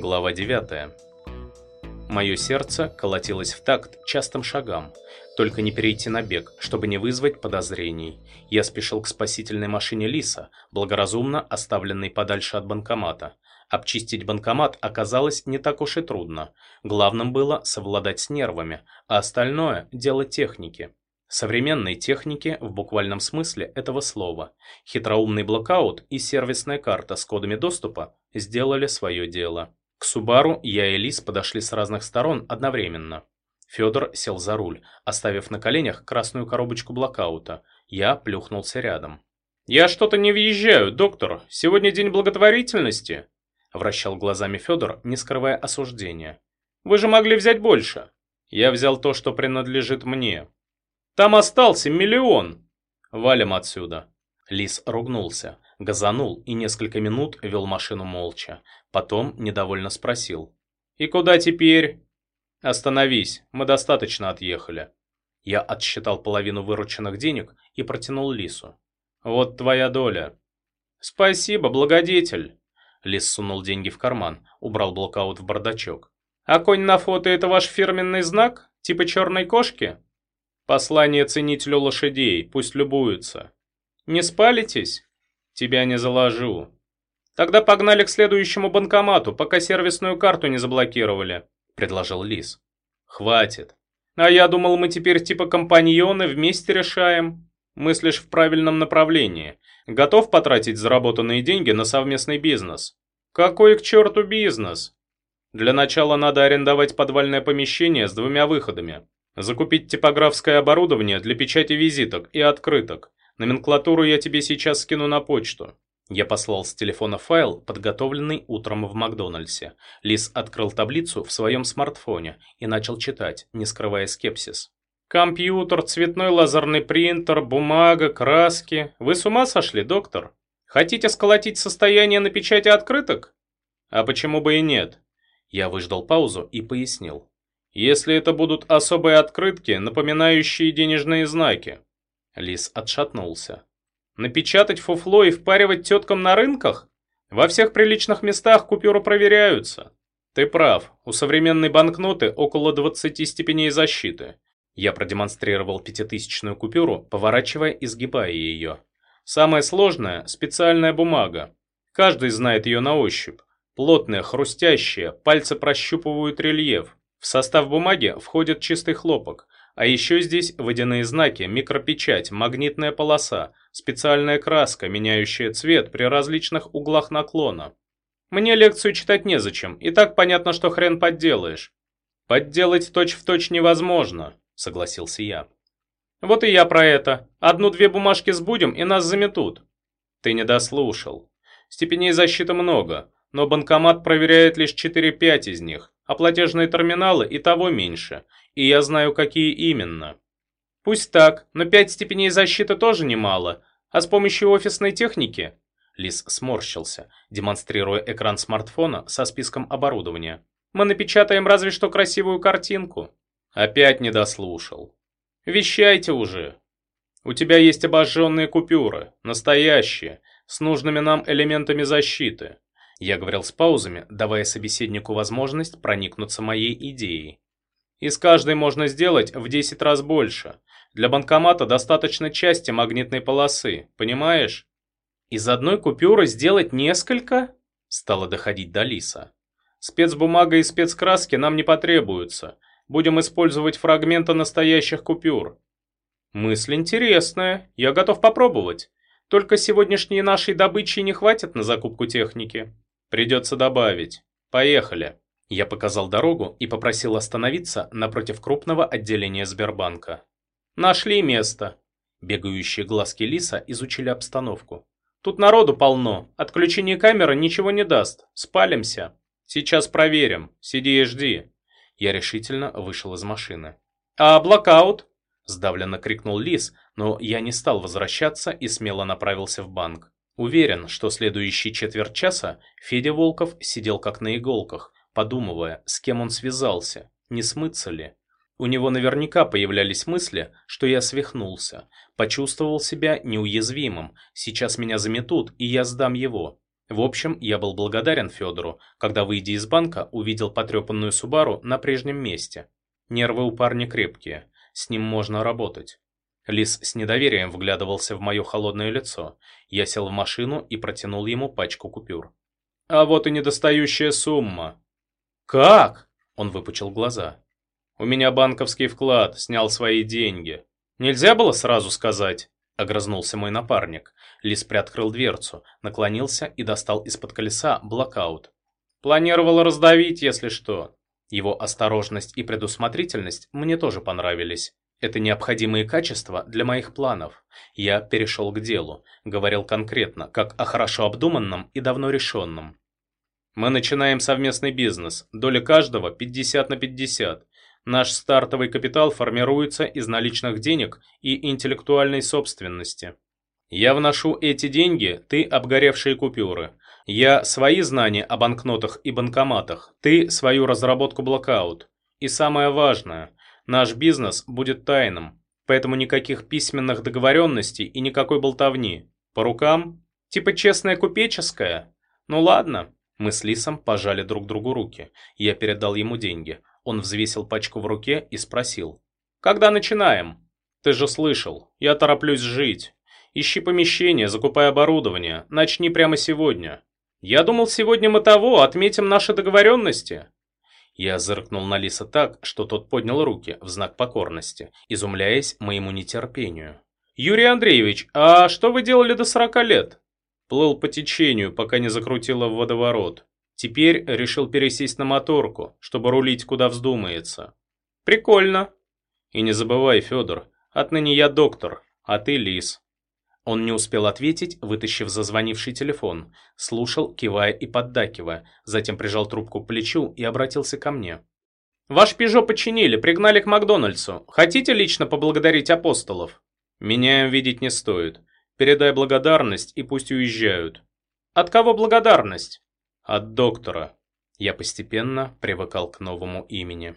Глава 9. Мое сердце колотилось в такт частым шагам. Только не перейти на бег, чтобы не вызвать подозрений. Я спешил к спасительной машине Лиса, благоразумно оставленной подальше от банкомата. Обчистить банкомат оказалось не так уж и трудно. Главным было совладать с нервами, а остальное – дело техники. Современной техники в буквальном смысле этого слова. Хитроумный блокаут и сервисная карта с кодами доступа сделали свое дело. К Субару я и Лис подошли с разных сторон одновременно. Федор сел за руль, оставив на коленях красную коробочку блокаута. Я плюхнулся рядом. «Я что-то не въезжаю, доктор. Сегодня день благотворительности?» Вращал глазами Федор, не скрывая осуждения. «Вы же могли взять больше». «Я взял то, что принадлежит мне». «Там остался миллион». «Валим отсюда». Лис ругнулся, газанул и несколько минут вел машину молча. Потом недовольно спросил. «И куда теперь?» «Остановись, мы достаточно отъехали». Я отсчитал половину вырученных денег и протянул Лису. «Вот твоя доля». «Спасибо, благодетель». Лис сунул деньги в карман, убрал блокаут в бардачок. «А конь на фото — это ваш фирменный знак? Типа черной кошки?» «Послание ценителю лошадей, пусть любуются». «Не спалитесь?» «Тебя не заложу». «Тогда погнали к следующему банкомату, пока сервисную карту не заблокировали», — предложил Лис. «Хватит. А я думал, мы теперь типа компаньоны вместе решаем. Мыслишь в правильном направлении. Готов потратить заработанные деньги на совместный бизнес? Какой к черту бизнес? Для начала надо арендовать подвальное помещение с двумя выходами. Закупить типографское оборудование для печати визиток и открыток. Номенклатуру я тебе сейчас скину на почту. Я послал с телефона файл, подготовленный утром в Макдональдсе. Лис открыл таблицу в своем смартфоне и начал читать, не скрывая скепсис. Компьютер, цветной лазерный принтер, бумага, краски. Вы с ума сошли, доктор? Хотите сколотить состояние на печати открыток? А почему бы и нет? Я выждал паузу и пояснил. Если это будут особые открытки, напоминающие денежные знаки. Лис отшатнулся. Напечатать фуфло и впаривать теткам на рынках? Во всех приличных местах купюры проверяются. Ты прав, у современной банкноты около 20 степеней защиты. Я продемонстрировал пятитысячную купюру, поворачивая и сгибая ее. Самое сложное – специальная бумага. Каждый знает ее на ощупь. Плотная, хрустящая, пальцы прощупывают рельеф. В состав бумаги входит чистый хлопок, а еще здесь водяные знаки, микропечать, магнитная полоса, специальная краска, меняющая цвет при различных углах наклона. Мне лекцию читать незачем, и так понятно, что хрен подделаешь. Подделать точь-в-точь точь невозможно, согласился я. Вот и я про это. Одну-две бумажки сбудем, и нас заметут. Ты не дослушал. Степеней защиты много, но банкомат проверяет лишь 4-5 из них, а платежные терминалы и того меньше, и я знаю, какие именно. Пусть так, но пять степеней защиты тоже немало, а с помощью офисной техники... Лис сморщился, демонстрируя экран смартфона со списком оборудования. «Мы напечатаем разве что красивую картинку». Опять не дослушал. «Вещайте уже. У тебя есть обожженные купюры, настоящие, с нужными нам элементами защиты». Я говорил с паузами, давая собеседнику возможность проникнуться моей идеей. Из каждой можно сделать в 10 раз больше. Для банкомата достаточно части магнитной полосы, понимаешь? Из одной купюры сделать несколько? Стало доходить до Лиса. Спецбумага и спецкраски нам не потребуются. Будем использовать фрагменты настоящих купюр. Мысль интересная, я готов попробовать. Только сегодняшней нашей добычи не хватит на закупку техники. Придется добавить. Поехали. Я показал дорогу и попросил остановиться напротив крупного отделения Сбербанка. «Нашли место!» Бегающие глазки Лиса изучили обстановку. «Тут народу полно, отключение камеры ничего не даст, спалимся. Сейчас проверим, сиди и жди». Я решительно вышел из машины. «А блокаут?» Сдавленно крикнул Лис, но я не стал возвращаться и смело направился в банк. Уверен, что следующие четверть часа Федя Волков сидел как на иголках, подумывая, с кем он связался, не смыться ли. У него наверняка появлялись мысли, что я свихнулся, почувствовал себя неуязвимым, сейчас меня заметут, и я сдам его. В общем, я был благодарен Федору, когда, выйдя из банка, увидел потрепанную Субару на прежнем месте. Нервы у парня крепкие, с ним можно работать. Лис с недоверием вглядывался в мое холодное лицо. Я сел в машину и протянул ему пачку купюр. «А вот и недостающая сумма». «Как?» – он выпучил глаза. «У меня банковский вклад, снял свои деньги. Нельзя было сразу сказать?» – огрызнулся мой напарник. Лис приоткрыл дверцу, наклонился и достал из-под колеса блокаут. «Планировал раздавить, если что». Его осторожность и предусмотрительность мне тоже понравились. Это необходимые качества для моих планов. Я перешел к делу, говорил конкретно, как о хорошо обдуманном и давно решенном. Мы начинаем совместный бизнес, доля каждого 50 на 50. Наш стартовый капитал формируется из наличных денег и интеллектуальной собственности. Я вношу эти деньги, ты обгоревшие купюры. Я свои знания о банкнотах и банкоматах, ты свою разработку блокаут. И самое важное, Наш бизнес будет тайным, поэтому никаких письменных договоренностей и никакой болтовни. По рукам? Типа честная купеческая? Ну ладно. Мы с Лисом пожали друг другу руки. Я передал ему деньги. Он взвесил пачку в руке и спросил. «Когда начинаем?» «Ты же слышал. Я тороплюсь жить. Ищи помещение, закупай оборудование. Начни прямо сегодня». «Я думал, сегодня мы того, отметим наши договоренности». Я зыркнул на Лиса так, что тот поднял руки в знак покорности, изумляясь моему нетерпению. «Юрий Андреевич, а что вы делали до сорока лет?» Плыл по течению, пока не закрутило в водоворот. Теперь решил пересесть на моторку, чтобы рулить куда вздумается. «Прикольно!» «И не забывай, Федор, отныне я доктор, а ты лис». Он не успел ответить, вытащив зазвонивший телефон, слушал, кивая и поддакивая, затем прижал трубку к плечу и обратился ко мне. «Ваш Пежо починили, пригнали к Макдональдсу. Хотите лично поблагодарить апостолов?» «Меня им видеть не стоит. Передай благодарность и пусть уезжают». «От кого благодарность?» «От доктора». Я постепенно привыкал к новому имени.